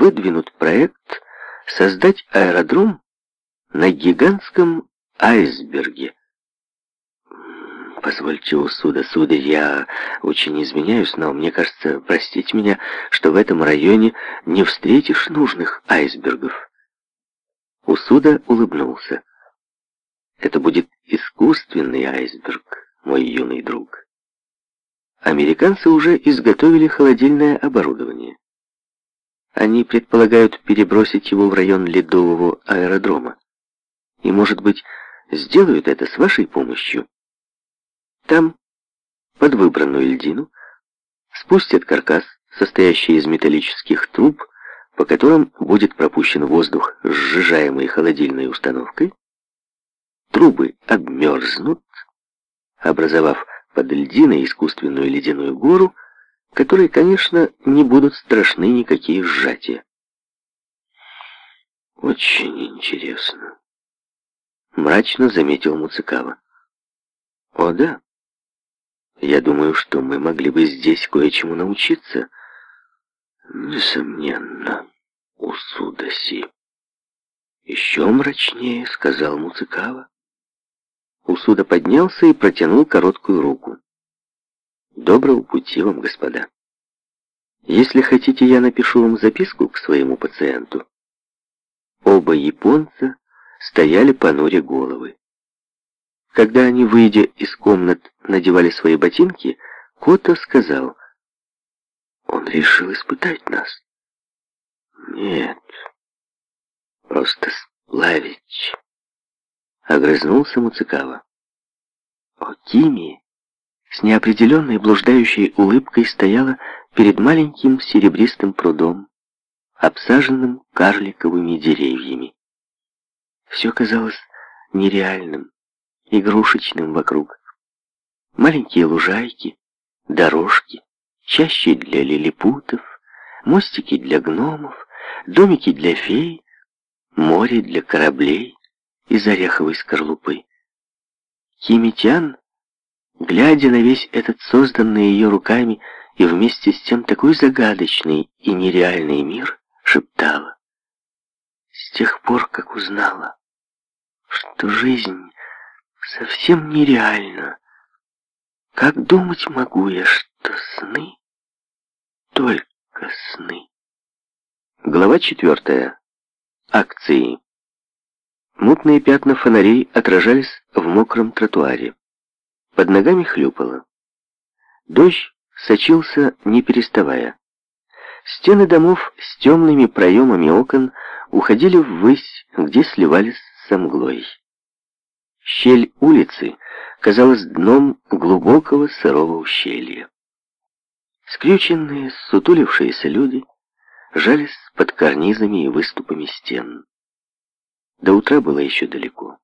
выдвинут проект создать аэродром на гигантском айсберге. Позвольте, Усуда суда, я очень изменяюсь, но мне кажется, простите меня, что в этом районе не встретишь нужных айсбергов. Усуда улыбнулся. Это будет искусственный айсберг, мой юный друг. Американцы уже изготовили холодильное оборудование. Они предполагают перебросить его в район ледового аэродрома. И, может быть, сделают это с вашей помощью. Там, под выбранную льдину, спустят каркас, состоящий из металлических труб, по которым будет пропущен воздух, сжижаемый холодильной установкой. Трубы обмерзнут, образовав под льдиной искусственную ледяную гору, которые, конечно, не будут страшны никакие сжатия. «Очень интересно», — мрачно заметил Муцикава. «О да, я думаю, что мы могли бы здесь кое-чему научиться». «Несомненно, Усудаси». «Еще мрачнее», — сказал Муцикава. Усуда поднялся и протянул короткую руку. Доброго пути вам, господа. Если хотите, я напишу вам записку к своему пациенту. Оба японца стояли по норе головы. Когда они, выйдя из комнат, надевали свои ботинки, Кота сказал, «Он решил испытать нас». «Нет, просто сплавить», — огрызнулся Муцикава. «О, Кими!» с неопределенной блуждающей улыбкой стояла перед маленьким серебристым прудом, обсаженным карликовыми деревьями. Все казалось нереальным, игрушечным вокруг. Маленькие лужайки, дорожки, чаще для лилипутов, мостики для гномов, домики для фей, море для кораблей из ореховой скорлупы. Кимитян Глядя на весь этот созданный ее руками и вместе с тем такой загадочный и нереальный мир, шептала. С тех пор, как узнала, что жизнь совсем нереальна, как думать могу я, что сны — только сны? Глава четвертая. Акции. Мутные пятна фонарей отражались в мокром тротуаре. Под ногами хлюпало. Дождь сочился, не переставая. Стены домов с темными проемами окон уходили ввысь, где сливались со мглой. Щель улицы казалась дном глубокого сырого ущелья. Скрюченные, сутулившиеся люди жались под карнизами и выступами стен. До утра было еще далеко.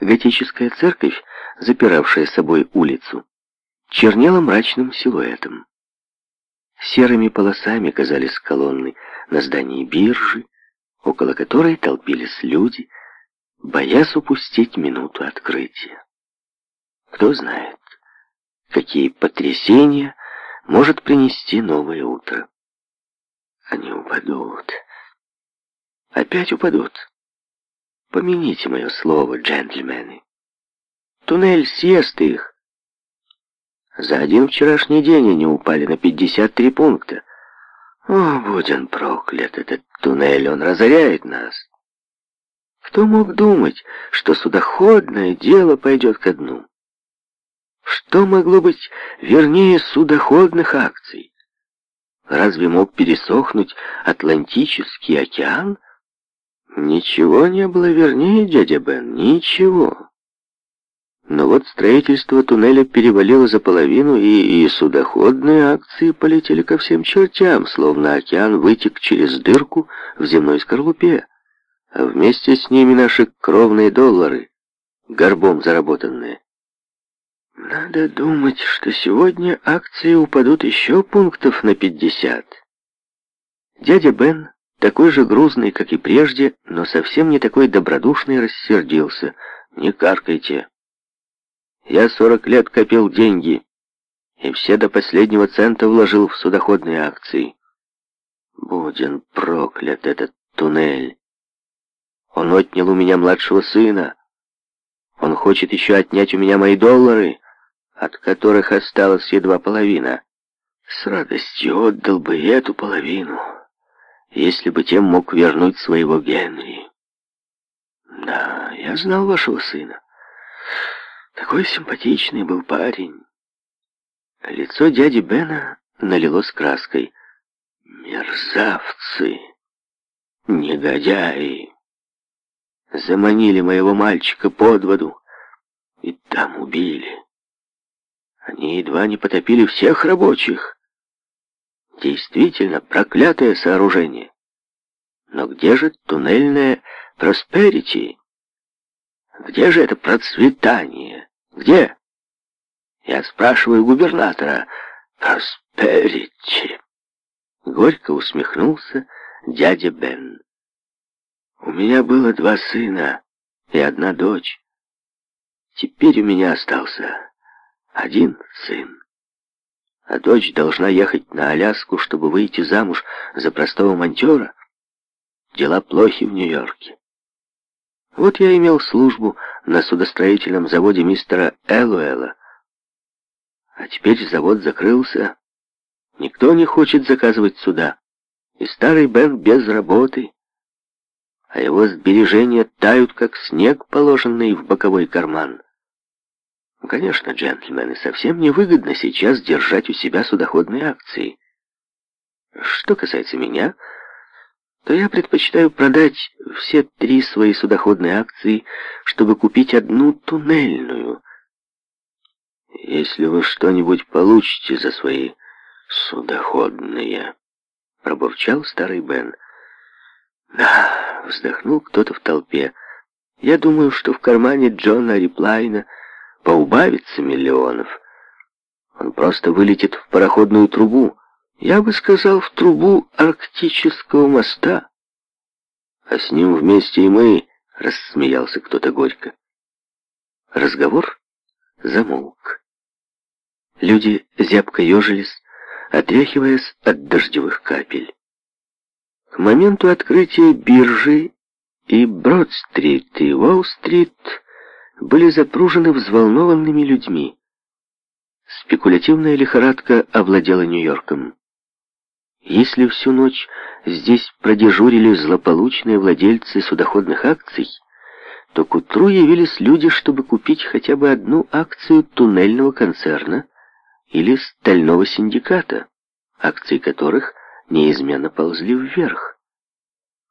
Готическая церковь, запиравшая собой улицу, чернела мрачным силуэтом. Серыми полосами казались колонны на здании биржи, около которой толпились люди, боясь упустить минуту открытия. Кто знает, какие потрясения может принести новое утро. Они упадут. Опять упадут. Помяните мое слово, джентльмены. Туннель съест их. За один вчерашний день они упали на 53 пункта. О, будь он проклят, этот туннель, он разоряет нас. Кто мог думать, что судоходное дело пойдет ко дну? Что могло быть вернее судоходных акций? Разве мог пересохнуть Атлантический океан Ничего не было вернее, дядя Бен, ничего. Но вот строительство туннеля перевалило за половину, и, и судоходные акции полетели ко всем чертям, словно океан вытек через дырку в земной скорлупе. А вместе с ними наши кровные доллары, горбом заработанные. Надо думать, что сегодня акции упадут еще пунктов на пятьдесят. Дядя Бен такой же грузный, как и прежде, но совсем не такой добродушный, рассердился. «Не каркайте. Я сорок лет копил деньги, и все до последнего цента вложил в судоходные акции. Буден проклят этот туннель. Он отнял у меня младшего сына. Он хочет еще отнять у меня мои доллары, от которых осталась едва половина. С радостью отдал бы эту половину» если бы тем мог вернуть своего Генри. Да, я знал вашего сына. Такой симпатичный был парень. Лицо дяди Бена налилось краской. Мерзавцы, негодяи, заманили моего мальчика под воду и там убили. Они едва не потопили всех рабочих. Действительно, проклятое сооружение. Но где же туннельное просперити? Где же это процветание? Где? Я спрашиваю губернатора. Просперити. Горько усмехнулся дядя Бен. У меня было два сына и одна дочь. Теперь у меня остался один сын а дочь должна ехать на Аляску, чтобы выйти замуж за простого монтера, дела плохи в Нью-Йорке. Вот я имел службу на судостроительном заводе мистера Элуэла, а теперь завод закрылся. Никто не хочет заказывать суда, и старый Бен без работы, а его сбережения тают, как снег, положенный в боковой карман. Конечно, джентльмены, совсем невыгодно сейчас держать у себя судоходные акции. Что касается меня, то я предпочитаю продать все три свои судоходные акции, чтобы купить одну туннельную. Если вы что-нибудь получите за свои судоходные, пробурчал старый Бен. Да, вздохнул кто-то в толпе. Я думаю, что в кармане Джона Риплайна поубавится миллионов. Он просто вылетит в пароходную трубу. Я бы сказал, в трубу арктического моста. А с ним вместе и мы, рассмеялся кто-то горько. Разговор замолк. Люди зябко ежились, отряхиваясь от дождевых капель. К моменту открытия биржи и Брод-стрит, и Уолл-стрит были запружены взволнованными людьми. Спекулятивная лихорадка овладела Нью-Йорком. Если всю ночь здесь продежурили злополучные владельцы судоходных акций, то к утру явились люди, чтобы купить хотя бы одну акцию туннельного концерна или стального синдиката, акции которых неизменно ползли вверх.